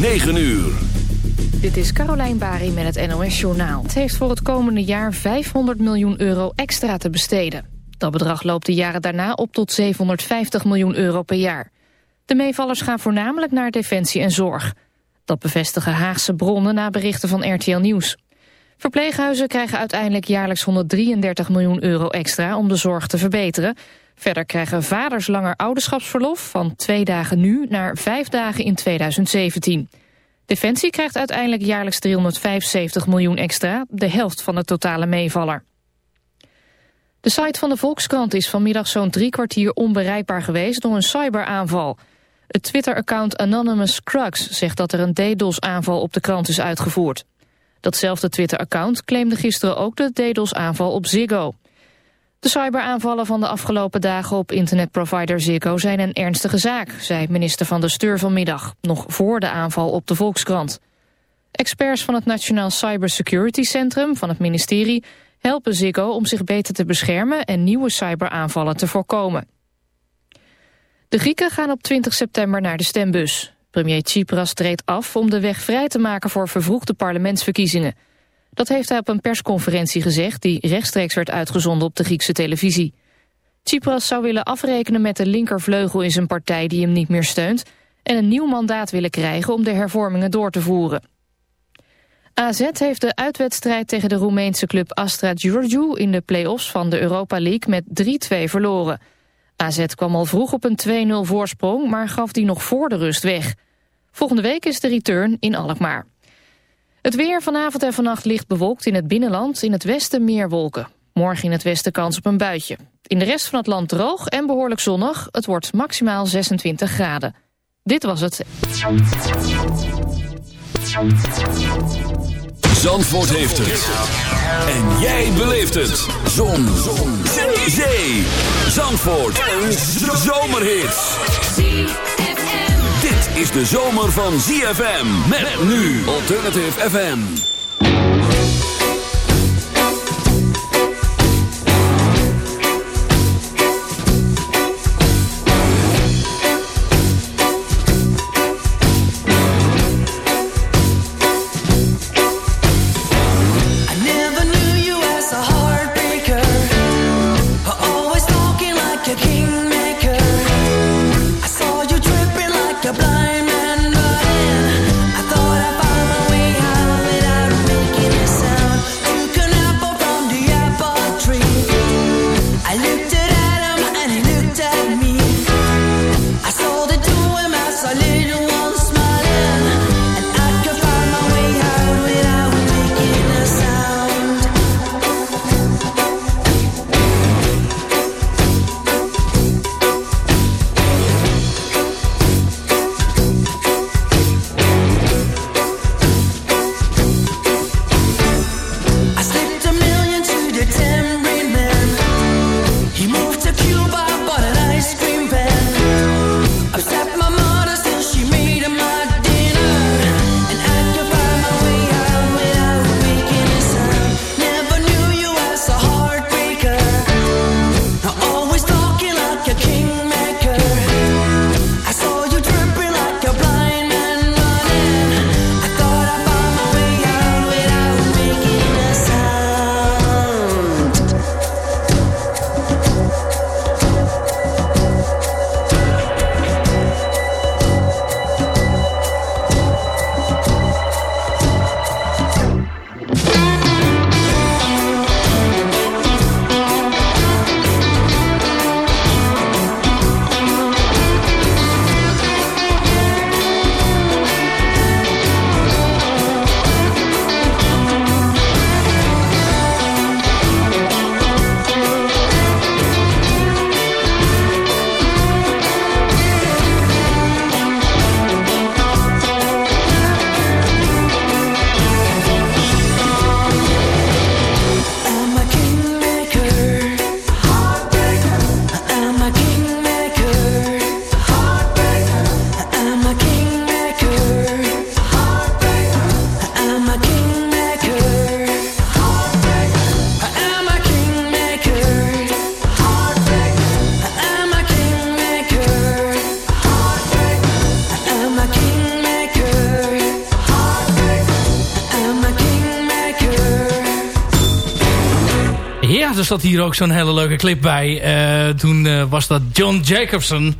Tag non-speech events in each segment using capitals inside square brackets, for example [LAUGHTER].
9 uur. Dit is Carolijn Bari met het NOS Journaal. Het heeft voor het komende jaar 500 miljoen euro extra te besteden. Dat bedrag loopt de jaren daarna op tot 750 miljoen euro per jaar. De meevallers gaan voornamelijk naar defensie en zorg. Dat bevestigen Haagse bronnen na berichten van RTL Nieuws. Verpleeghuizen krijgen uiteindelijk jaarlijks 133 miljoen euro extra om de zorg te verbeteren. Verder krijgen vaders langer ouderschapsverlof van twee dagen nu naar vijf dagen in 2017. Defensie krijgt uiteindelijk jaarlijks 375 miljoen extra, de helft van de totale meevaller. De site van de Volkskrant is vanmiddag zo'n drie kwartier onbereikbaar geweest door een cyberaanval. Het Twitter-account Anonymous Crux zegt dat er een DDoS-aanval op de krant is uitgevoerd. Datzelfde Twitter-account claimde gisteren ook de DDoS-aanval op Ziggo. De cyberaanvallen van de afgelopen dagen op internetprovider Ziggo zijn een ernstige zaak, zei minister van de Steur vanmiddag, nog voor de aanval op de Volkskrant. Experts van het Nationaal Cybersecurity Centrum van het ministerie helpen Ziggo om zich beter te beschermen en nieuwe cyberaanvallen te voorkomen. De Grieken gaan op 20 september naar de stembus. Premier Tsipras treedt af om de weg vrij te maken voor vervroegde parlementsverkiezingen. Dat heeft hij op een persconferentie gezegd die rechtstreeks werd uitgezonden op de Griekse televisie. Tsipras zou willen afrekenen met de linkervleugel in zijn partij die hem niet meer steunt en een nieuw mandaat willen krijgen om de hervormingen door te voeren. AZ heeft de uitwedstrijd tegen de Roemeense club Astra Giurgiu in de play-offs van de Europa League met 3-2 verloren. AZ kwam al vroeg op een 2-0 voorsprong, maar gaf die nog voor de rust weg. Volgende week is de return in Alkmaar. Het weer vanavond en vannacht licht bewolkt in het binnenland, in het westen meer wolken. Morgen in het westen kans op een buitje. In de rest van het land droog en behoorlijk zonnig. Het wordt maximaal 26 graden. Dit was het. Zandvoort heeft het. En jij beleeft het. Zon. Zon. Zee. Zandvoort. Een zomerhit is de zomer van ZFM. Met nu Alternative FM. Zat hier ook zo'n hele leuke clip bij. toen was dat John Jacobson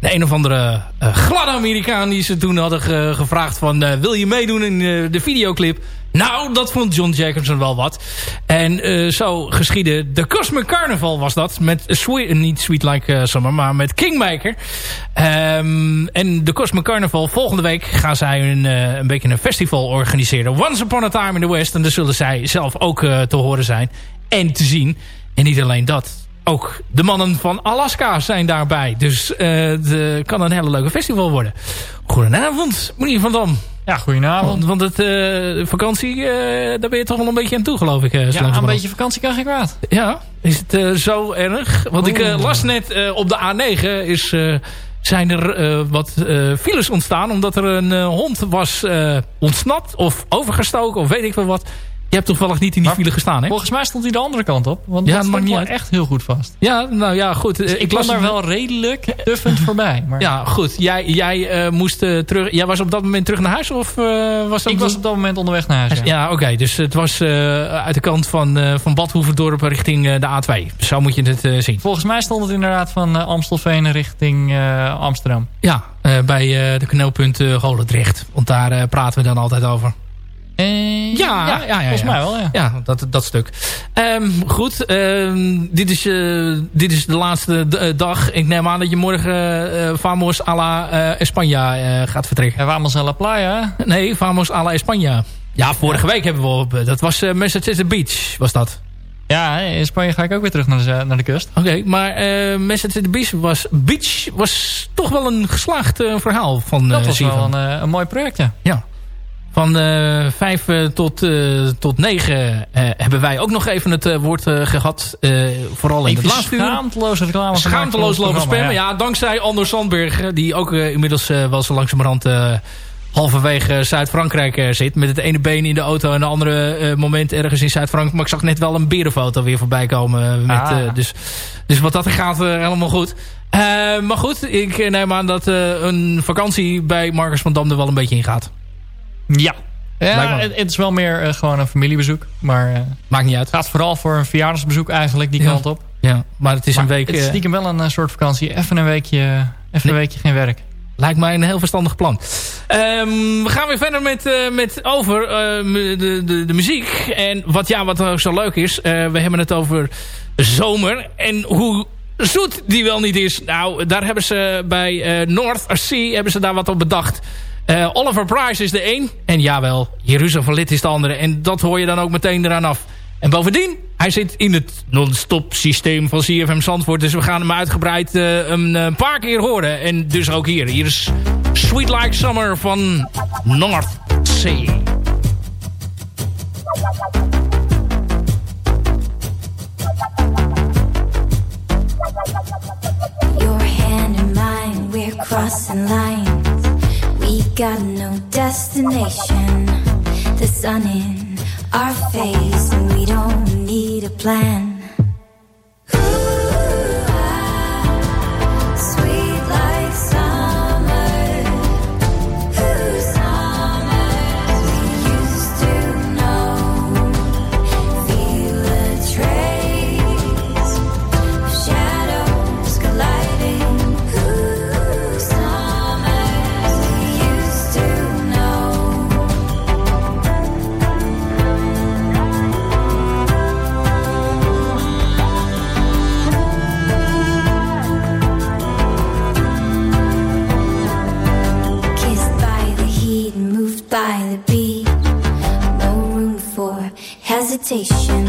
de een of andere uh, gladde Amerikaan die ze toen hadden gevraagd van... Wil je meedoen in de videoclip? Nou, dat vond John Jacobson wel wat. En zo geschiedde de Cosmic Carnival was dat. Met Sweet, niet Sweet Like Summer, maar met Kingmaker. Um, en de Cosmic Carnival, volgende week gaan zij een, een beetje een festival organiseren. Once Upon a Time in the West. En daar zullen zij zelf ook te horen zijn en te zien. En niet alleen dat ook de mannen van Alaska zijn daarbij. Dus het kan een hele leuke festival worden. Goedenavond, meneer Van Dam. Ja, goedenavond. Want, het uh, vakantie, uh, daar ben je toch wel een beetje aan toe, geloof ik. Uh, ja, een beetje vakantie kan geen kwaad. Ja, is het zo erg? Want ik las net op de A9 is, zijn er wat files ontstaan... omdat er een hond was ontsnapt of overgestoken of weet ik wel wat... Je hebt toevallig niet in die file gestaan, hè? Volgens mij stond hij de andere kant op. Want ja, dat stond niet echt heel goed vast. Ja, nou ja, goed. Dus ik, was daar wel redelijk tuffend voorbij. Maar... Ja, goed. Jij, jij uh, moest uh, terug... Jij was op dat moment terug naar huis? Of, uh, was dat ik was op dat moment onderweg naar huis, Ja, ja oké. Okay. Dus het was uit de kant van, van Badhoevedorp richting de A2. Zo moet je het zien. Volgens mij stond het inderdaad van Amstelveen richting Amsterdam. Ja, bij de knooppunt Golendrecht. Want daar praten we dan altijd over. Uh, ja, ja, ja, volgens mij wel. Ja, ja dat, dat stuk. Um, goed, um, dit, is, uh, dit is de laatste uh, dag. Ik neem aan dat je morgen Vamos a la España gaat vertrekken. Vamos a la playa? Nee, Vamos a la España. Ja, vorige week hebben we op... Dat was Massachusetts Beach, was dat. Ja, in Spanje ga ik ook weer terug naar de, naar de kust. Oké, maar uh, Massachusetts Beach was, Beach was toch wel een geslaagd verhaal van Dat was wel een, een mooi project, ja. Van uh, vijf uh, tot, uh, tot negen hebben wij ook nog even het woord gehad. vooral in het laatste uur. Schaamteloos reclame. Schaamteloos lopen spammen. Ja. ja. dankzij Anders Sandberg. Die ook inmiddels wel zo langzamerhand halverwege Zuid-Frankrijk zit. Met het ene been in de auto en de andere moment ergens in Zuid-Frankrijk. Maar ik zag net wel een berenfoto weer voorbij komen. Met, ah. dus, dus wat dat gaat helemaal goed. maar goed, ik neem aan dat een vakantie bij Marcus van Dam er wel een beetje in gaat. Ja. Ja, het, het, is wel meer uh, gewoon een familiebezoek. Maar uh, Maakt niet uit. Het gaat vooral voor een verjaardagsbezoek eigenlijk die kant op. Ja, maar het is maar een week... Het is eh, stiekem wel een soort vakantie. Even een weekje, even een weekje geen werk. Lijkt mij een heel verstandig plan. Um, we gaan weer verder met, uh, met over uh, de, de, de muziek. En wat, ja, wat ook zo leuk is. Uh, we hebben het over zomer. En hoe zoet die wel niet is. Nou, daar hebben ze bij North Sea hebben ze daar wat op bedacht. Uh, Oliver Price is de één. En jawel, Jeruzalem Lid is de andere. En dat hoor je dan ook meteen eraan af. En bovendien, hij zit in het non-stop systeem van CFM Zandvoort. Dus we gaan hem uitgebreid uh, een uh, paar keer horen. En dus ook hier. Hier is Sweet Like Summer van North Sea. Your hand in mine, we're crossing lines. We got no destination. The sun in our face, and we don't need a plan. Hesitation.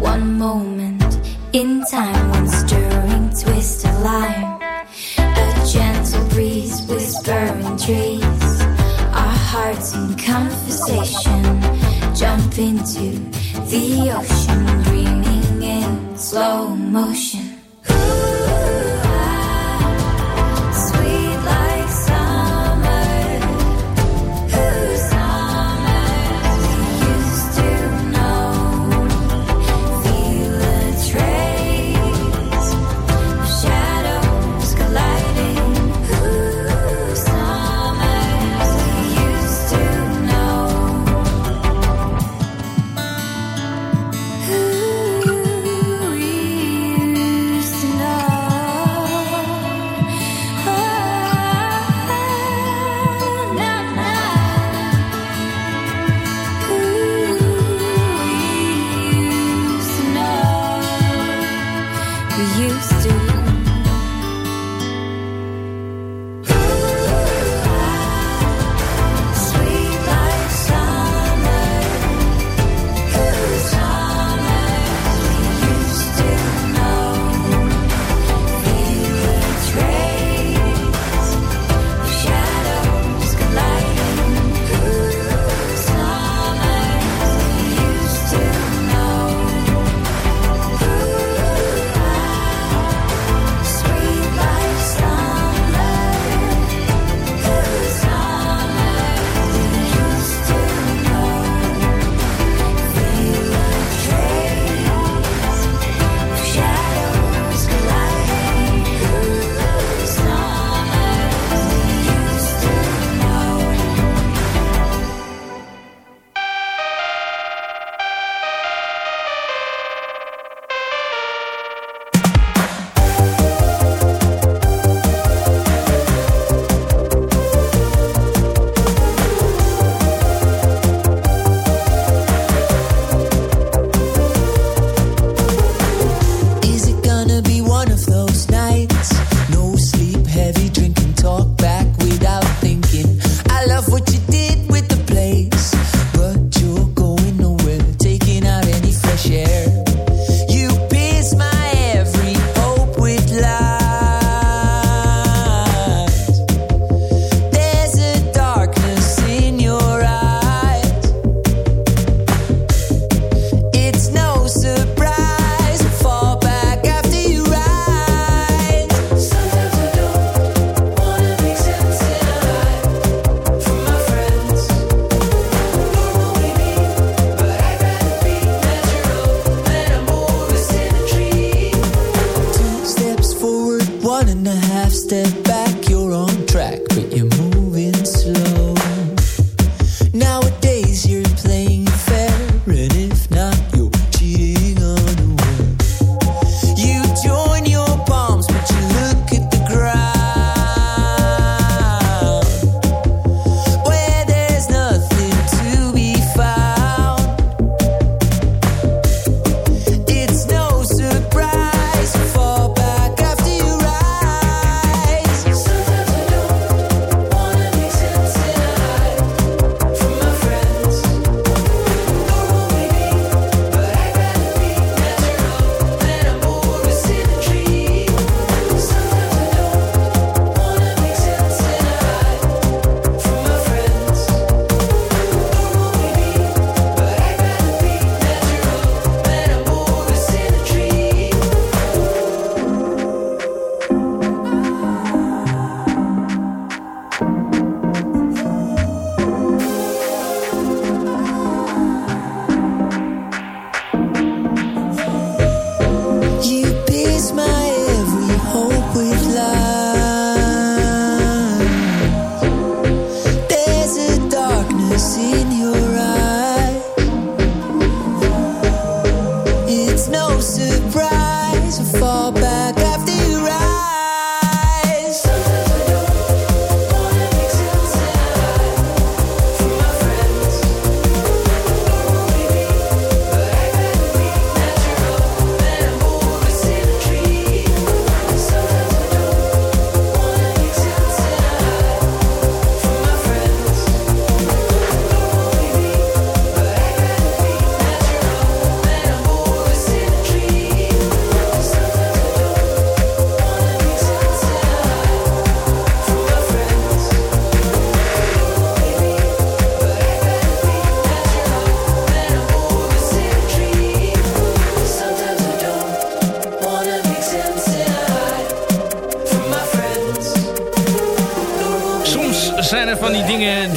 One moment in time, one stirring twist of line. A gentle breeze whispering trees. Our hearts in conversation. Jump into the ocean, dreaming in slow motion.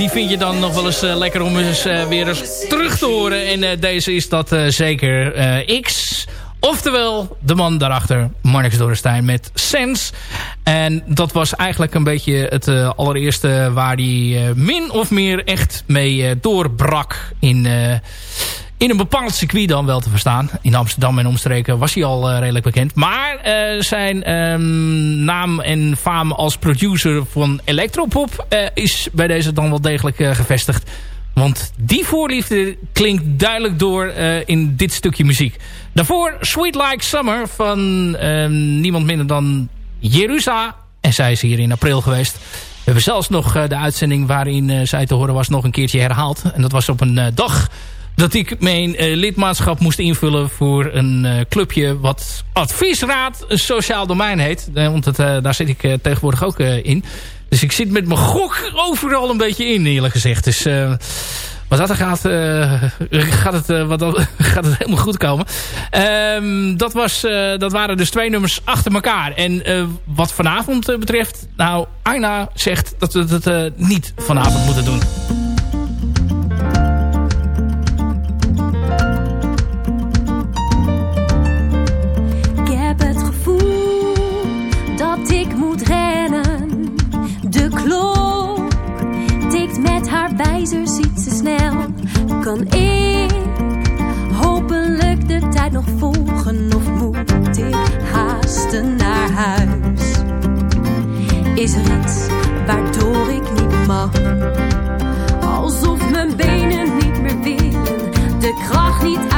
Die vind je dan nog wel eens lekker om eens weer eens terug te horen. En deze is dat zeker X... Oftewel, de man daarachter, Marnix Dorenstein met Sense. En dat was eigenlijk een beetje het allereerste waar hij min of meer echt mee doorbrak in, in een bepaald circuit dan wel te verstaan. In Amsterdam en omstreken was hij al redelijk bekend. Maar zijn um, naam en faam als producer van Electropop is bij deze dan wel degelijk gevestigd. Want die voorliefde klinkt duidelijk door uh, in dit stukje muziek. Daarvoor Sweet Like Summer van uh, niemand minder dan Jerusa. En zij is hier in april geweest. We hebben zelfs nog uh, de uitzending waarin uh, zij te horen was nog een keertje herhaald. En dat was op een dag dat ik mijn lidmaatschap moest invullen voor een clubje wat Adviesraad Sociaal Domein heet. want het, daar zit ik tegenwoordig ook in. Dus ik zit met mijn gok overal een beetje in, eerlijk gezegd. Dus wat dat er gaat, gaat, het, wat dat, [LAUGHS] gaat het helemaal goed komen. Um, dat, was, dat waren dus twee nummers achter elkaar. En wat vanavond betreft, nou, Aina zegt dat we het niet vanavond moeten doen. Snel. Kan ik hopelijk de tijd nog volgen of moet ik haasten naar huis? Is er iets waardoor ik niet mag? Alsof mijn benen niet meer willen, de kracht niet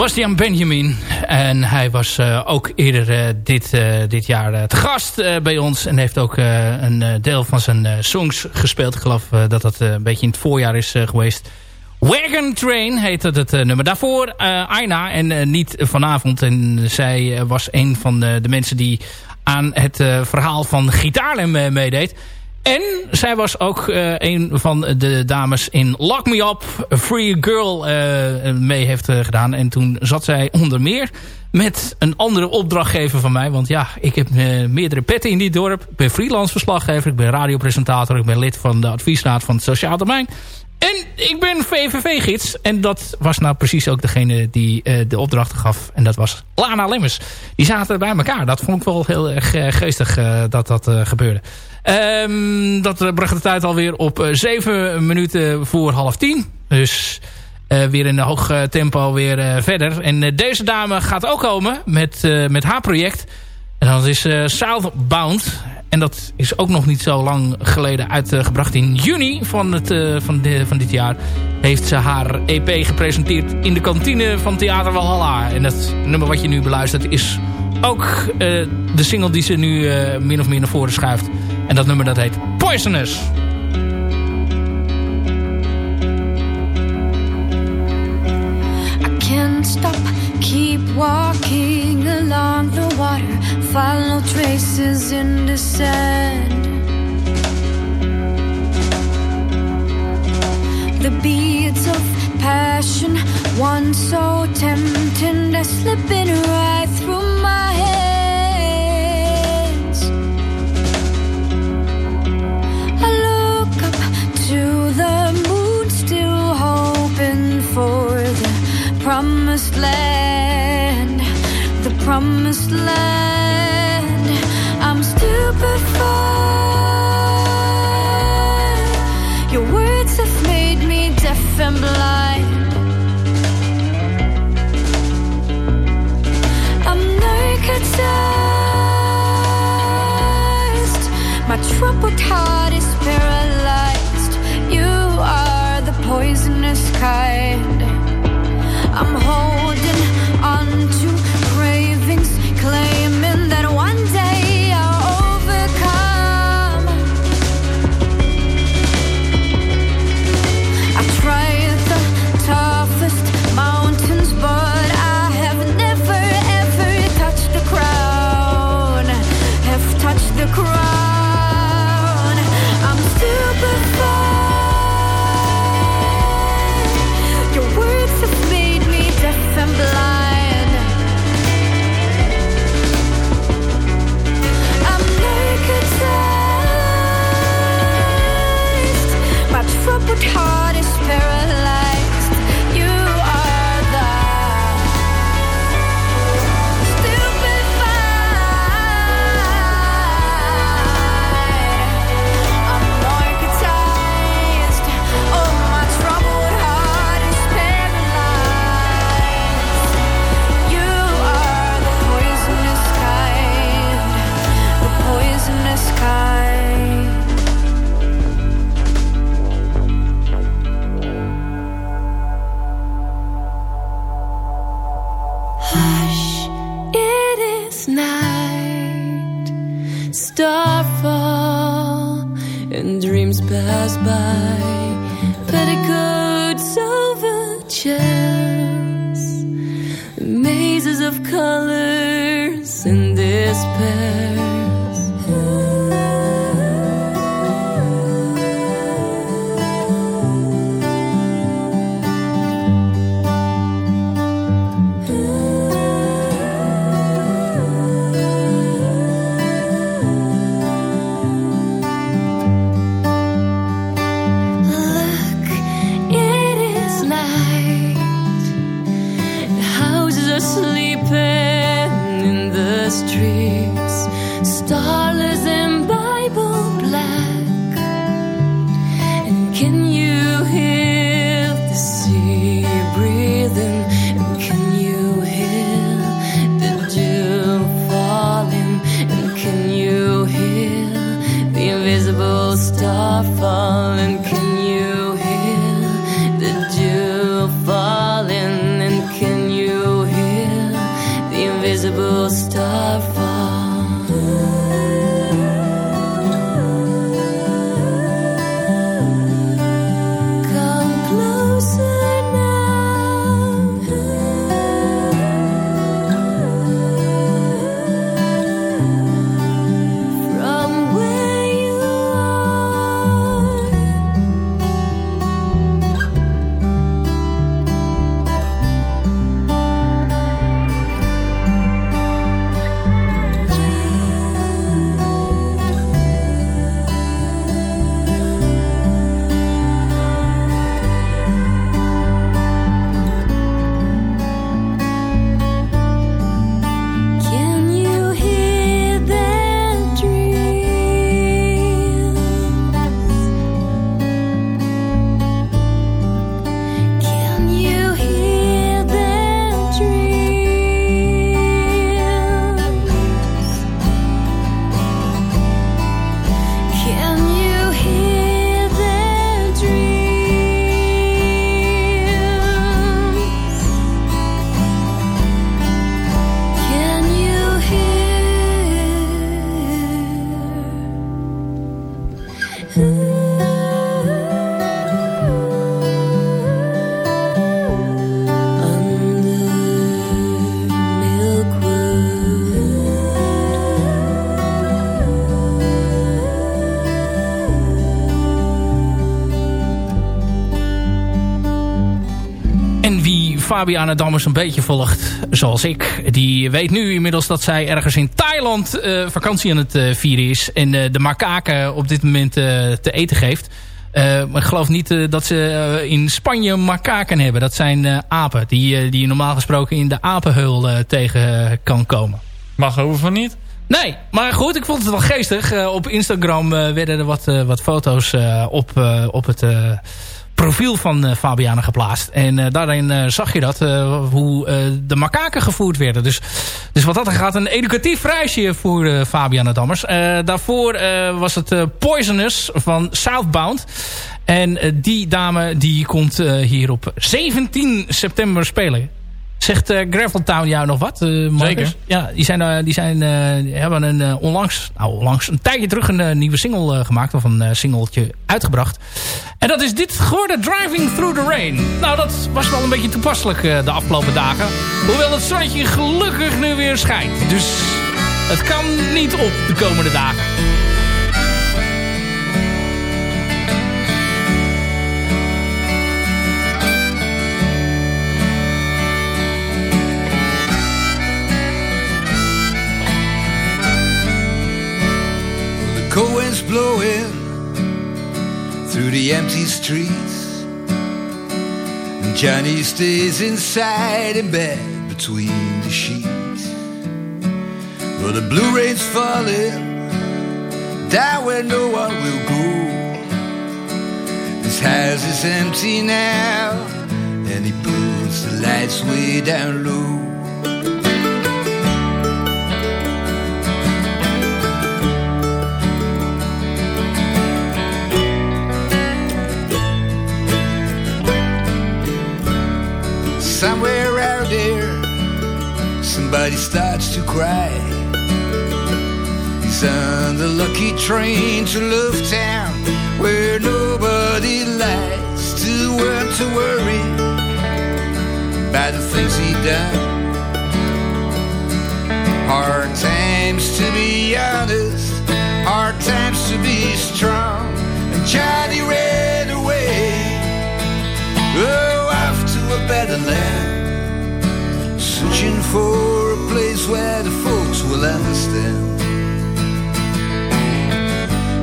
Sebastian Benjamin. En hij was uh, ook eerder uh, dit, uh, dit jaar te gast bij ons. En heeft ook een deel van zijn songs gespeeld. Ik geloof dat dat een beetje in het voorjaar is geweest. Wagon Train heette het nummer. Daarvoor Aina en niet vanavond. En zij was een van de, de mensen die aan het verhaal van Gitaarlem meedeed. En zij was ook uh, een van de dames in Lock Me Up, Free Girl, uh, mee heeft uh, gedaan. En toen zat zij onder meer met een andere opdrachtgever van mij. Want ja, ik heb meerdere petten in dit dorp. Ik ben freelance verslaggever, ik ben radiopresentator, ik ben lid van de adviesraad van het Sociaal Domein. En ik ben VVV-gids. En dat was nou precies ook degene die uh, de opdrachten gaf. En dat was Lana Lemmers. Die zaten bij elkaar. Dat vond ik wel heel erg uh, geestig uh, dat dat gebeurde. Um, dat bracht de tijd alweer op 7 minuten voor half tien. Dus weer in een hoog tempo weer verder. En deze dame gaat ook komen met, met haar project. En dat is Southbound. En dat is ook nog niet zo lang geleden uitgebracht. In juni van, het, uh, van, de, van dit jaar heeft ze haar EP gepresenteerd in de kantine van Theater Walhalla. En dat nummer wat je nu beluistert is ook uh, de single die ze nu uh, min of meer naar voren schuift. En dat nummer dat heet Poisonous. Walking along the water follow traces in the sand. The beads of passion, once so tempting, they're slipping right through my hands. I look up to the moon, still hoping for the promised land, promised land. Chance. Mazes of colors and despair. Fabiana Dammers een beetje volgt, zoals ik... die weet nu inmiddels dat zij ergens in Thailand uh, vakantie aan het uh, vieren is... en uh, de makaken op dit moment te eten geeft. maar ik geloof niet dat ze in Spanje makaken hebben. Dat zijn apen die, die je normaal gesproken in de apenheul tegen kan komen. Mag over van niet? Nee, maar goed, ik vond het wel geestig. op Instagram werden er wat, wat foto's op, op het profiel van uh, Fabiana geplaatst. En uh, daarin uh, zag je dat, hoe de makaken gevoerd werden. Dus, dus wat dat gaat, een educatief reisje voor Fabiana Dammers. daarvoor was het Poisonous van Southbound. En die dame die komt hier op 17 september spelen. Zegt uh, Graveltown jou nog wat? Uh, Zeker. Ja, die, zijn, uh, die, zijn, die hebben een, onlangs, nou onlangs, een tijdje terug een nieuwe single gemaakt. Of een singeltje uitgebracht. En dat is dit geworden, Driving Through the Rain. Nou, dat was wel een beetje toepasselijk de afgelopen dagen. Hoewel het zonnetje gelukkig nu weer schijnt. Dus het kan niet op de komende dagen. Blowing through the empty streets. And Johnny stays inside in bed between the sheets. Well, the blue rain's falling down where no one will go. His house is empty now, and he puts the lights way down low. Somebody starts to cry. He's on the lucky train to Love Town, where nobody likes to work to worry. by the things he done. Hard times to be honest, hard times to be strong. And Johnny ran away, oh, off to a better land, searching for a place where the folks will understand.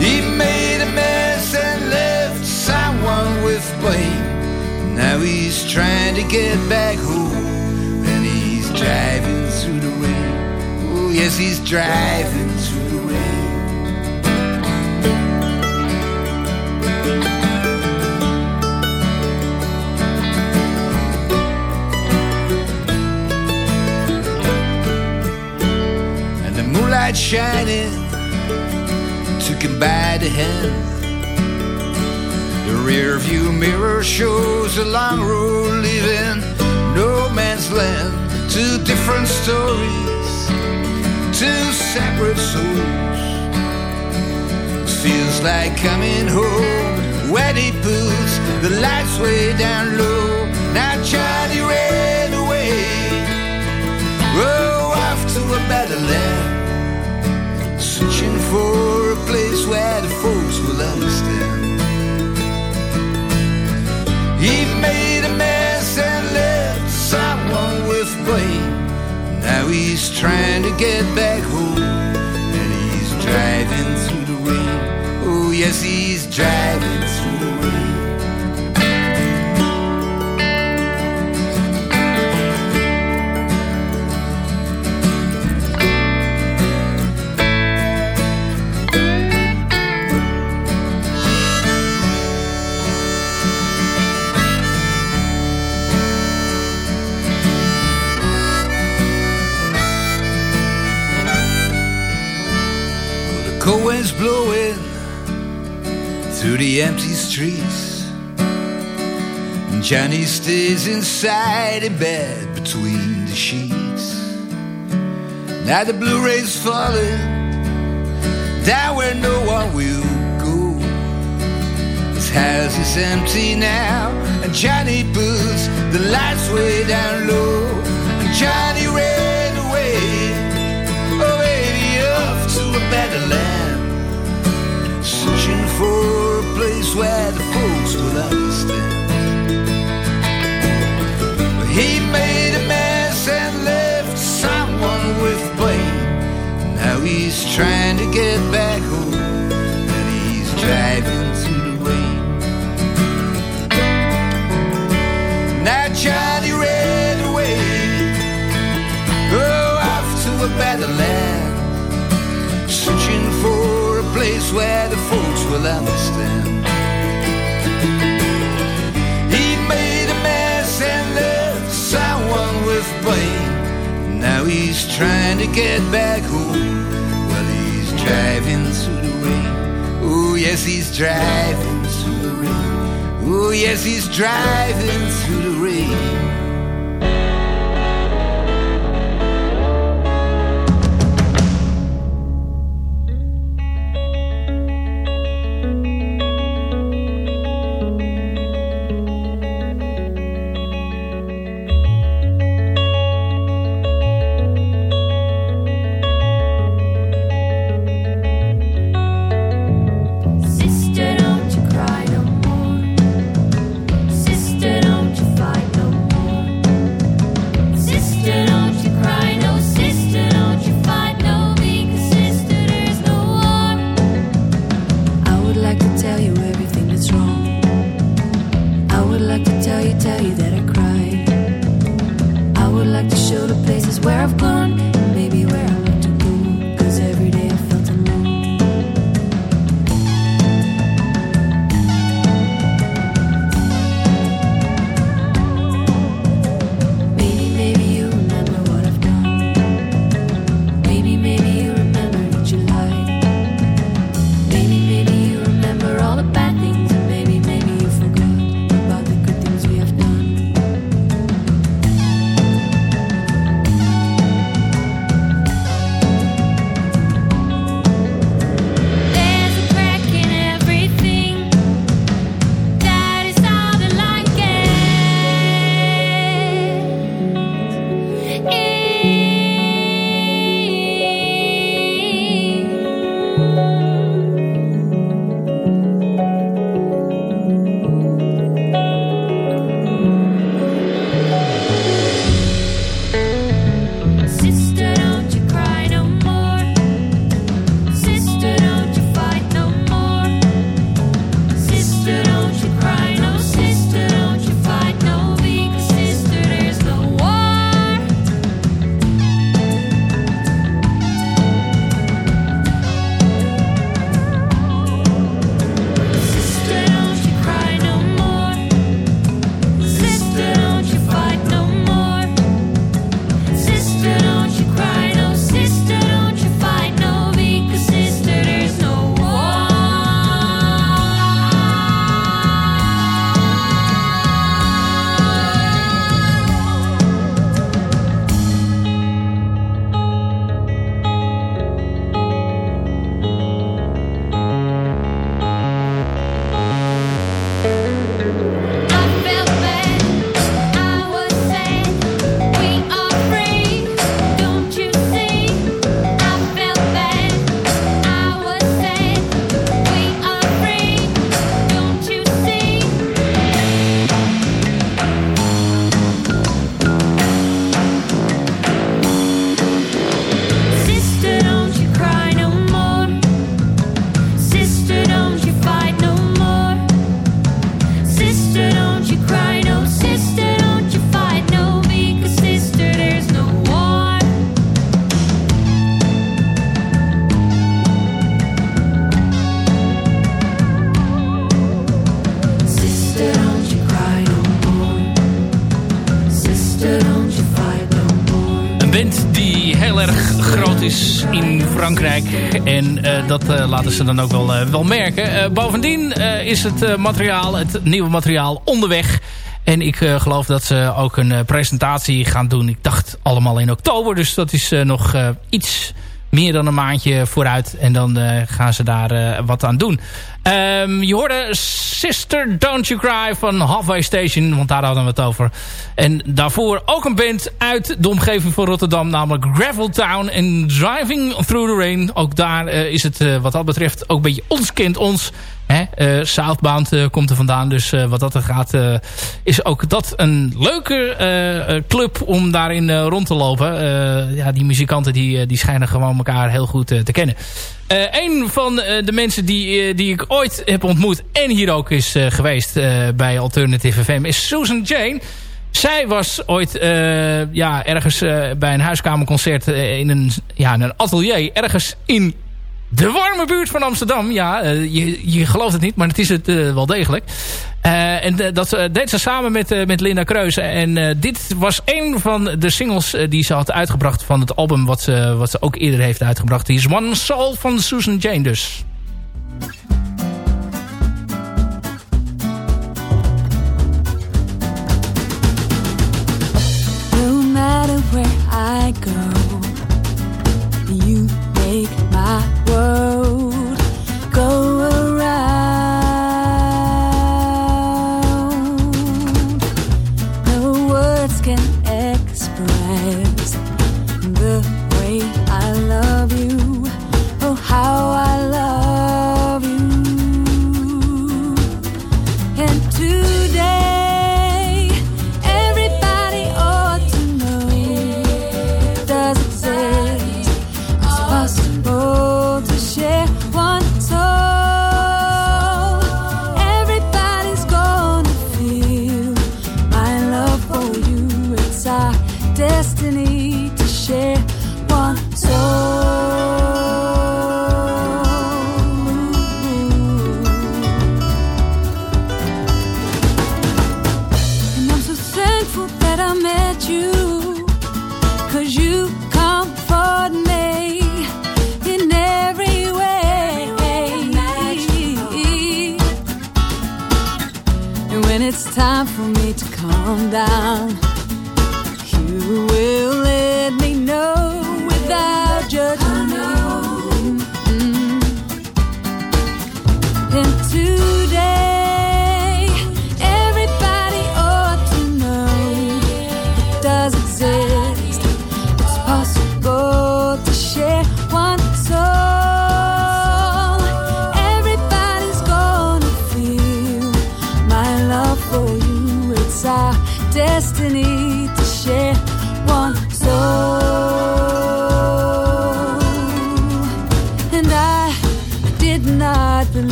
He made a mess and left someone with blame. Now he's trying to get back home, and he's driving through the rain. Oh, yes, he's driving through Moonlight shining took him by the hand the rear view mirror shows a long road leaving no man's land. Two different stories, two separate souls. Feels like coming home he puts the lights way down low. Now Johnny ran away, oh, off to a better land, searching for a place where the folks will understand. He made a mess and left someone with blame. Now he's trying to get back home. And he's driving through the rain. Oh, yes, he's driving through the rain. Winds blowing through the empty streets. And Johnny stays inside in bed between the sheets. Now the blue rays falling down where no one will go. His house is empty now, and Johnny puts the lights way down low. And Johnny for a place where the folks will understand. He made a mess and left someone with blame. Now he's trying to get back home, and he's driving through the rain. Now Johnny ran away, oh, off to a better land, searching for a place where the folks will understand. He made a mess and left someone with blame. Now he's trying to get back home. Well, he's driving through the rain. Oh, yes, he's driving through the rain. Oh, yes, he's driving through the rain. Ze dan ook wel, wel merken. bovendien is het materiaal, het nieuwe materiaal onderweg. En ik geloof dat ze ook een presentatie gaan doen. Ik dacht allemaal in oktober. Dus dat is nog iets meer dan een maandje vooruit. En dan gaan ze daar wat aan doen. Um, je hoorde Sister Don't You Cry van Halfway Station. Want daar hadden we het over. En daarvoor ook een band uit de omgeving van Rotterdam. Namelijk Gravel Town en Driving Through the Rain. Ook daar uh, is het uh, wat dat betreft ook een beetje ons kent ons. Hè? Uh, Southbound komt er vandaan. Dus wat dat er gaat is ook dat een leuke club om daarin rond te lopen. ja, die muzikanten die, die schijnen gewoon elkaar heel goed te kennen. Uh, een van de mensen die, die ik ooit heb ontmoet en hier ook is geweest bij Alternative FM is Susan Jane. Zij was ooit ja, ergens bij een huiskamerconcert in een, ja, een atelier ergens in de warme buurt van Amsterdam. Ja, je, je gelooft het niet, maar het is het wel degelijk. Eh, en eh, dat uh, deed ze samen met, met Linda Kreuze. En dit was een van de singles die ze had uitgebracht van het album... Wat ze, wat ze ook eerder heeft uitgebracht. Die is One Soul van Susan Jane dus. No matter where I go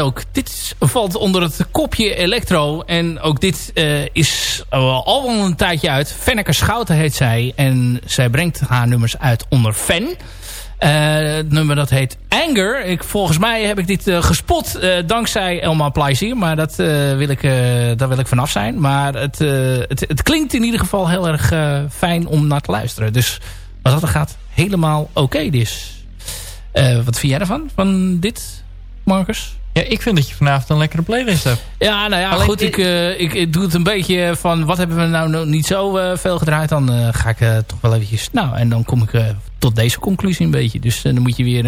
Ook dit valt onder het kopje electro. En ook dit is al een tijdje uit. Fenneke Schouten heet zij. En zij brengt haar nummers uit onder Fan. het nummer dat heet Anger. Ik, volgens mij heb ik dit gespot dankzij Elma Plezier. Maar dat, wil ik, daar wil ik vanaf zijn. Maar het, het, het, klinkt in ieder geval heel erg fijn om naar te luisteren. Dus wat dat gaat, helemaal oké dus. wat vind jij ervan, van dit, Marcus? Ja, ik vind dat je vanavond een lekkere playlist hebt. Ja, nou ja, goed. Ik, uh, ik, ik, doe het een beetje van... wat hebben we nou niet zo uh, veel gedraaid? Dan uh, ga ik toch wel eventjes... Nou, en dan kom ik tot deze conclusie een beetje. Dus dan moet je weer...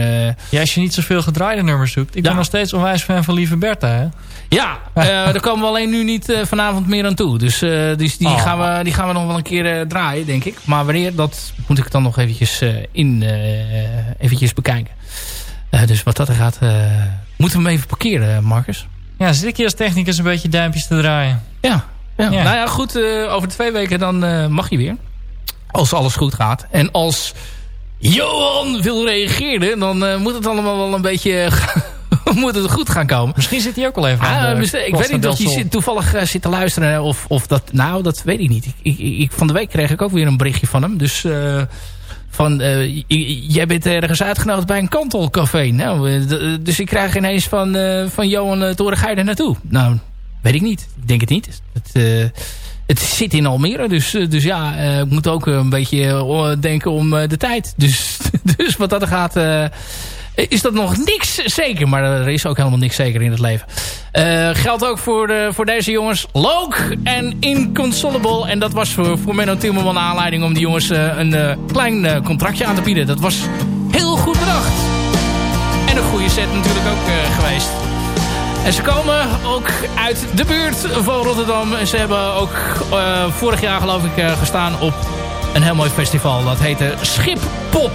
Ja, als je niet zoveel gedraaide nummers zoekt. Ik ben nog steeds onwijs fan van Lieve Bertha, hè? Ja, [LAUGHS] daar komen we alleen nu niet vanavond meer aan toe. Dus, dus die, oh. gaan we, die gaan we nog wel een keer draaien, denk ik. Maar wanneer, dat moet ik dan nog eventjes, in, eventjes bekijken. dus wat dat er gaat Moeten we hem even parkeren, Marcus? Ja, zit ik hier als technicus een beetje duimpjes te draaien. Ja, ja. nou ja, goed. Uh, over twee weken dan uh, mag je weer. Als alles goed gaat. En als Johan wil reageren, dan uh, moet het allemaal wel een beetje... [LAUGHS] moet het goed gaan komen. Misschien zit hij ook al even ah, de, Ik weet niet of hij toevallig zit te luisteren. Of, of dat... Nou, dat weet ik niet. Ik, ik, ik, van de week kreeg ik ook weer een berichtje van hem. Dus van uh, jij bent ergens uitgenodigd bij een kantelcafé. Nou, uh, dus ik krijg ineens van, uh, van Johan er naartoe? Nou, weet ik niet. Ik denk het niet. Het, het zit in Almere, dus, dus ja, ik moet ook een beetje denken om de tijd. Dus, [LAUGHS] dus wat dat gaat is dat nog niks zeker. Maar er is ook helemaal niks zeker in het leven. Uh, geldt ook voor, de, voor deze jongens. Loke en Inconsolable. En dat was voor, voor Menno Timmerman de aanleiding om die jongens uh, een klein contractje aan te bieden. Dat was heel goed bedacht. En een goede set natuurlijk ook geweest. En ze komen ook uit de buurt van Rotterdam. En ze hebben ook vorig jaar geloof ik gestaan op een heel mooi festival. Dat heette Schippop.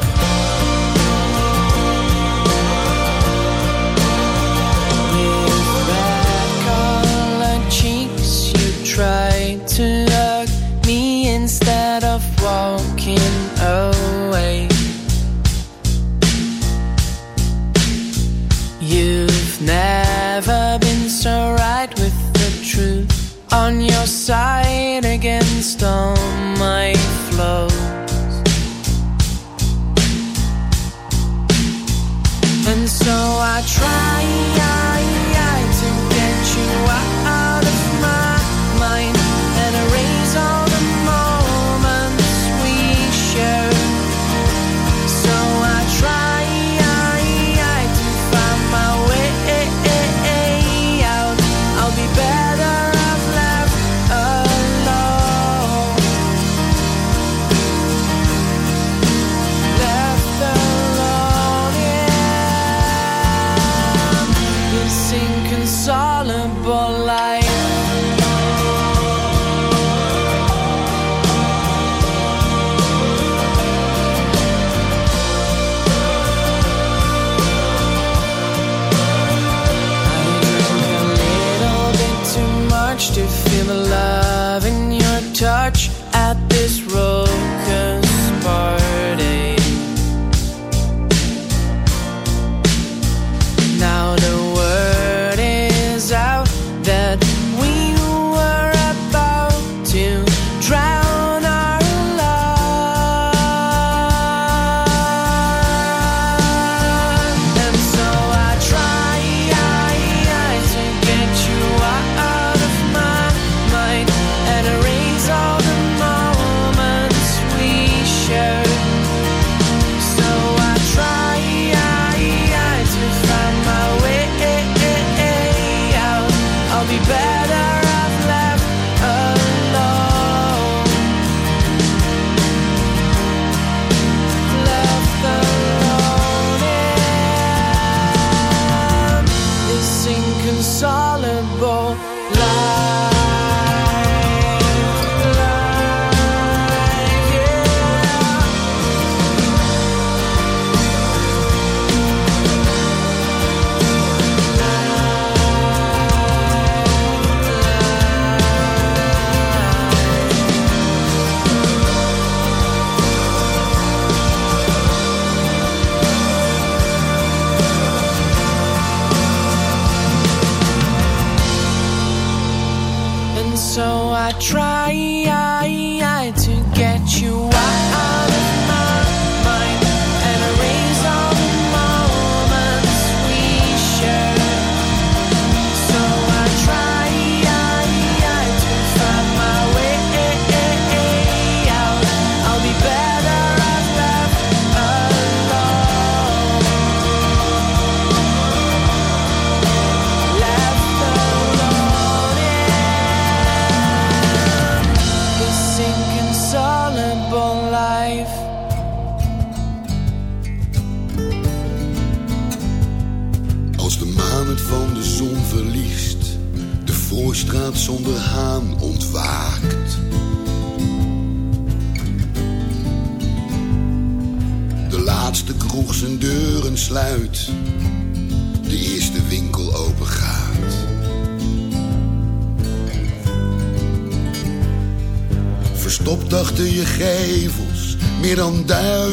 On your side against all my flaws. And so I try. I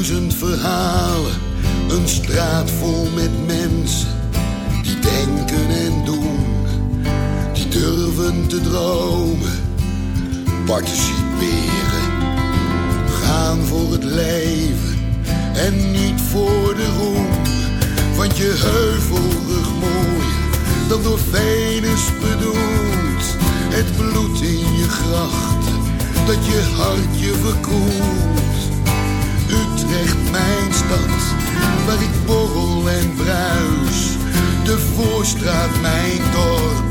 duizend verhalen. Voorstraat, mijn dorp.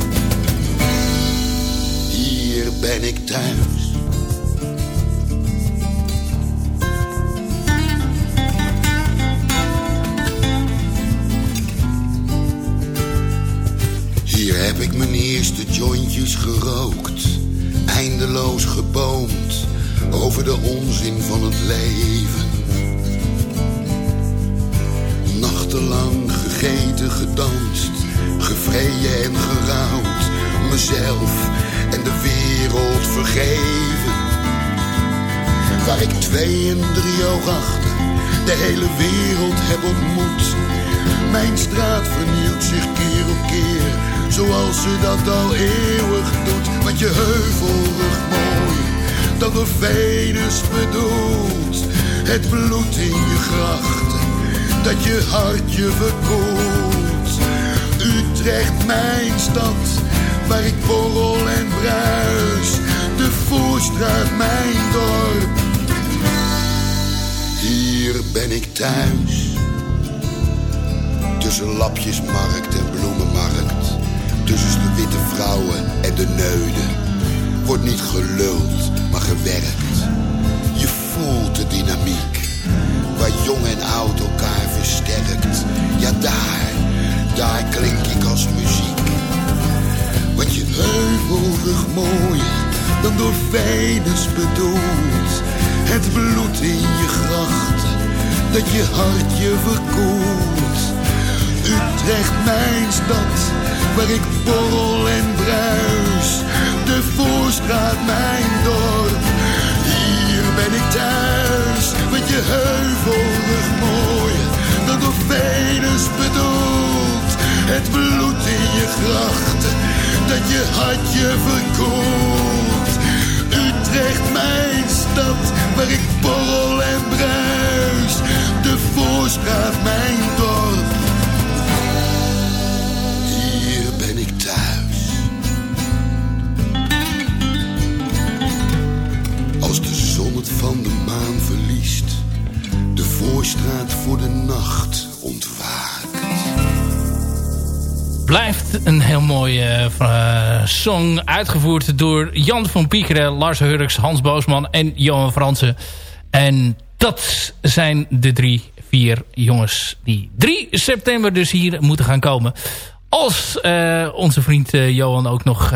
Hier ben ik thuis. Hier heb ik mijn eerste jointjes gerookt, eindeloos geboomd over de onzin van het leven. Nachtenlang gegeten, gedanst, gevreden en gerouwd, mezelf en de wereld vergeven. Waar ik twee en drie oog achter de hele wereld heb ontmoet. Mijn straat vernieuwt zich keer op keer, zoals ze dat al eeuwig doet. Want je heuvelrug mooi, dat door Venus bedoelt. Het bloed in je grachten, dat je hart je. Utrecht, mijn stad, waar ik borrel en bruis. De Voorstraat, mijn dorp. Hier ben ik thuis. Tussen lapjesmarkt en bloemenmarkt. Tussen de witte vrouwen en de neuden. Wordt niet geluld, maar gewerkt. Je voelt de dynamiek. Waar jong en oud elkaar versterkt. Ja, daar, daar klink ik als muziek. Want je heuvelrug mooier dan door Venus bedoeld. Het bloed in je grachten, dat je hart je verkoelt. Utrecht, mijn stad, waar ik borrel en bruis. De Voorstraat, mijn dorp, hart je verkoelt. Utrecht, mijn stad, waar ik borrel en bruis. De Voorstraat, mijn dorp. Hier ben ik thuis. Als de zon het van de maan verliest, de Voorstraat voor de nacht ontwaakt. Blijft een heel mooie uh, song uitgevoerd door Jan van Piekeren, Lars Hurks, Hans Boosman en Johan Fransen. En dat zijn de drie, vier jongens die 3 september dus hier moeten gaan komen. Als uh, onze vriend Johan ook nog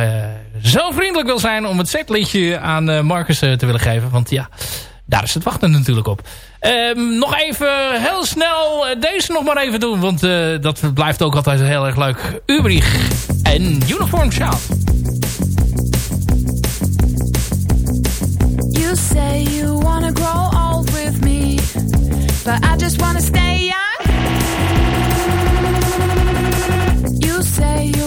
zo vriendelijk wil zijn om het setliedje aan Marcus te willen geven. Want ja, daar is het wachten natuurlijk op. Um, nog even heel snel deze nog maar even doen. Want dat blijft ook altijd heel erg leuk. Ubrich en Uniform Shout. You say you wanna grow old with me. But I just wanna stay young. You say you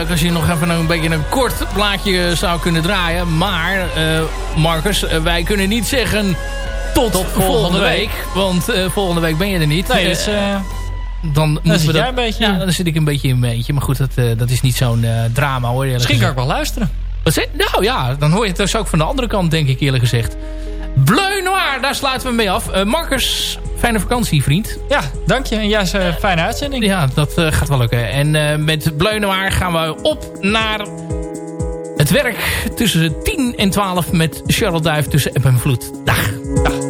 leuk als je nog even een beetje een kort plaatje zou kunnen draaien. Maar, eh, Marcus, eh, wij kunnen niet zeggen tot, volgende, volgende week. week. Want eh, volgende week ben je er niet. Nee, dus, dan moeten zit we jij dat- een beetje Ja, in. dan zit ik een beetje in een beetje. Maar goed, dat, dat is niet zo'n drama hoor. misschien kan ik wel luisteren. Wat zeg- Nou ja, dan hoor je het dus ook van de andere kant, denk ik eerlijk gezegd. Bleu Noir, daar sluiten we mee af. Marcus, fijne vakantie, vriend. Ja, dank je. En juist een fijne uitzending. Ja, dat eh, gaat wel lukken. En eh, met Bleu Noir gaan we op naar het werk tussen 10 en 12 met Charles Duif tussen App en Vloed. Dag. Dag.